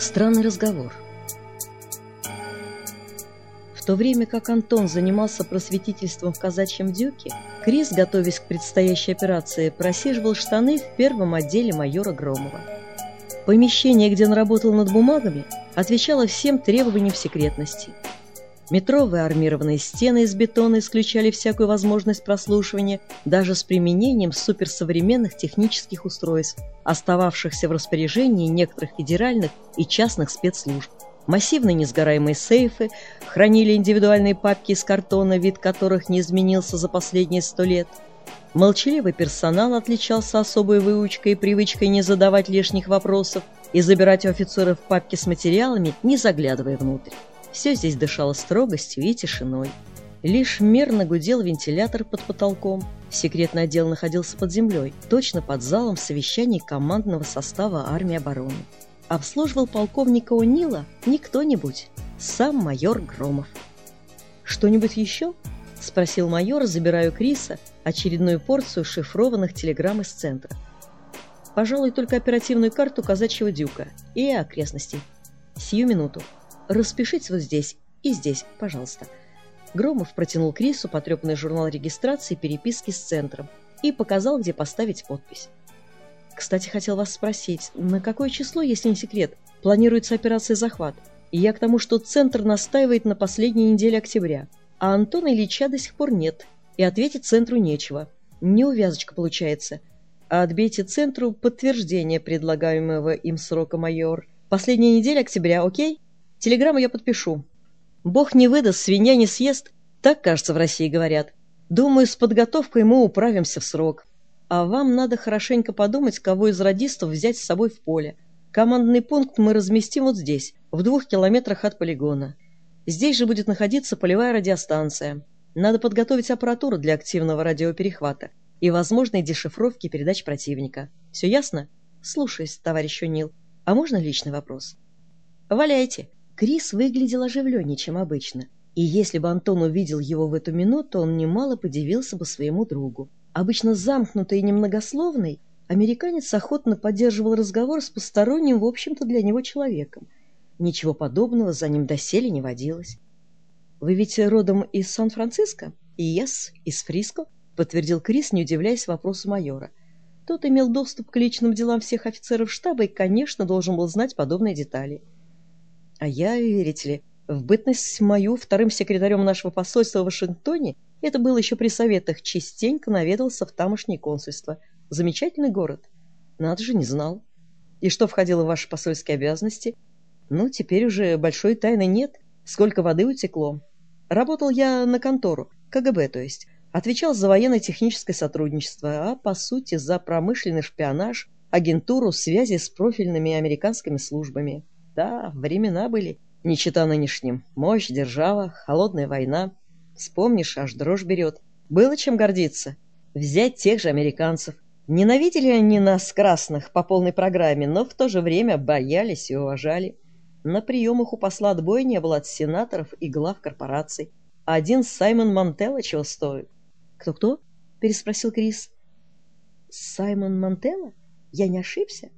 Странный разговор. В то время как Антон занимался просветительством в казачьем дюке, Крис, готовясь к предстоящей операции, просиживал штаны в первом отделе майора Громова. Помещение, где он работал над бумагами, отвечало всем требованиям секретности. Метровые армированные стены из бетона исключали всякую возможность прослушивания даже с применением суперсовременных технических устройств, остававшихся в распоряжении некоторых федеральных и частных спецслужб. Массивные несгораемые сейфы хранили индивидуальные папки из картона, вид которых не изменился за последние сто лет. Молчаливый персонал отличался особой выучкой и привычкой не задавать лишних вопросов и забирать у офицеров папки с материалами, не заглядывая внутрь. Все здесь дышало строгостью и тишиной. Лишь мерно гудел вентилятор под потолком. Секретный отдел находился под землей, точно под залом совещаний командного состава армии обороны. Обслуживал полковника Унила не кто-нибудь, сам майор Громов. «Что-нибудь еще?» — спросил майор, забирая у Криса очередную порцию шифрованных телеграмм из центра. «Пожалуй, только оперативную карту казачьего дюка и окрестностей. Сию минуту». Распишите вот здесь и здесь, пожалуйста». Громов протянул Крису потрепанный журнал регистрации переписки с центром и показал, где поставить подпись. «Кстати, хотел вас спросить, на какое число, если не секрет, планируется операция «Захват»? Я к тому, что центр настаивает на последней неделе октября, а Антона Ильича до сих пор нет, и ответить центру нечего. Неувязочка получается. А отбейте центру подтверждение предлагаемого им срока, майор. Последняя неделя октября, окей?» Телеграмму я подпишу. Бог не выдаст, свинья не съест. Так, кажется, в России говорят. Думаю, с подготовкой мы управимся в срок. А вам надо хорошенько подумать, кого из радистов взять с собой в поле. Командный пункт мы разместим вот здесь, в двух километрах от полигона. Здесь же будет находиться полевая радиостанция. Надо подготовить аппаратуру для активного радиоперехвата и возможной дешифровки передач противника. Все ясно? Слушаюсь, товарищ Унил. А можно личный вопрос? Валяйте. Крис выглядел оживленнее, чем обычно, и если бы Антон увидел его в эту минуту, он немало подивился бы своему другу. Обычно замкнутый и немногословный, американец охотно поддерживал разговор с посторонним, в общем-то, для него человеком. Ничего подобного за ним доселе не водилось. «Вы ведь родом из Сан-Франциско?» «Yes, из Фриско», — подтвердил Крис, не удивляясь вопросу майора. Тот имел доступ к личным делам всех офицеров штаба и, конечно, должен был знать подобные детали. А я, верите ли, в бытность мою вторым секретарем нашего посольства в Вашингтоне, это было еще при советах, частенько наведался в тамошнее консульство. Замечательный город. Надо же, не знал. И что входило в ваши посольские обязанности? Ну, теперь уже большой тайны нет. Сколько воды утекло. Работал я на контору, КГБ, то есть. Отвечал за военно-техническое сотрудничество, а по сути за промышленный шпионаж, агентуру связи с профильными американскими службами. Да, времена были, не чита нынешним. Мощь, держава, холодная война. Вспомнишь, аж дрожь берет. Было чем гордиться. Взять тех же американцев. Ненавидели они нас, красных, по полной программе, но в то же время боялись и уважали. На приемах у посла отбоя не было от сенаторов и глав корпораций. Один Саймон Мантелло чего стоит. «Кто-кто?» — переспросил Крис. «Саймон Мантелло? Я не ошибся?»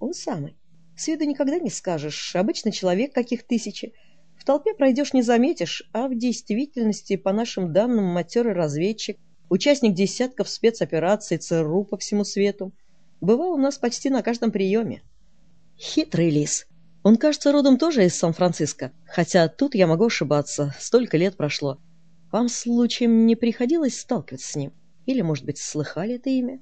«Он самый. С виду никогда не скажешь. Обычный человек, каких тысячи. В толпе пройдешь не заметишь, а в действительности, по нашим данным, матерый разведчик, участник десятков спецопераций ЦРУ по всему свету. Бывал у нас почти на каждом приеме. Хитрый лис. Он, кажется, родом тоже из Сан-Франциско, хотя тут я могу ошибаться, столько лет прошло. Вам случаем не приходилось сталкиваться с ним? Или, может быть, слыхали это имя?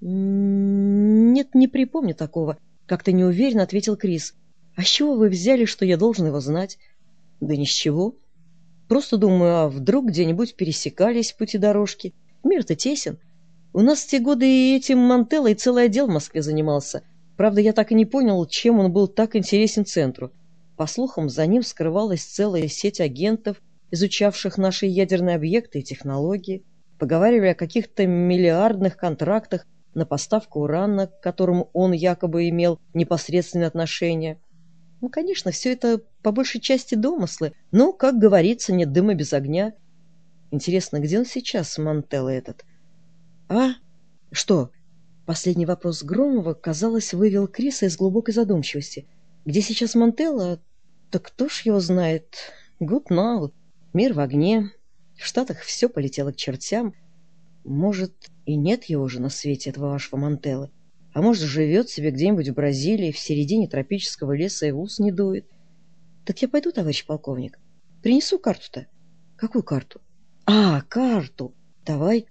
Нет, не припомню такого. Как-то неуверенно ответил Крис. А с чего вы взяли, что я должен его знать? Да ни с чего. Просто думаю, а вдруг где-нибудь пересекались пути дорожки. Мир-то тесен. У нас в те годы и этим Мантелло и целый отдел в Москве занимался. Правда, я так и не понял, чем он был так интересен центру. По слухам, за ним скрывалась целая сеть агентов, изучавших наши ядерные объекты и технологии. Поговаривали о каких-то миллиардных контрактах на поставку урана, к которому он якобы имел непосредственное отношение. Ну, конечно, все это по большей части домыслы, но, как говорится, нет дыма без огня. Интересно, где он сейчас, Мантелло этот? А? Что? Последний вопрос Громова, казалось, вывел Криса из глубокой задумчивости. Где сейчас Монтелло? Так кто ж его знает? Good now. Мир в огне. В Штатах все полетело к чертям. Может, и нет его уже на свете, этого вашего Монтелло. А может, живет себе где-нибудь в Бразилии, в середине тропического леса и в ус не дует. Так я пойду, товарищ полковник. Принесу карту-то. Какую карту? А, карту. Давай.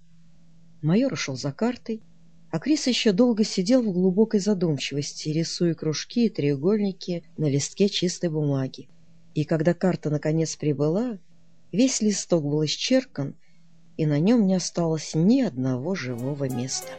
Майор ушел за картой, а Крис еще долго сидел в глубокой задумчивости, рисуя кружки и треугольники на листке чистой бумаги. И когда карта наконец прибыла, весь листок был исчеркан, и на нем не осталось ни одного живого места.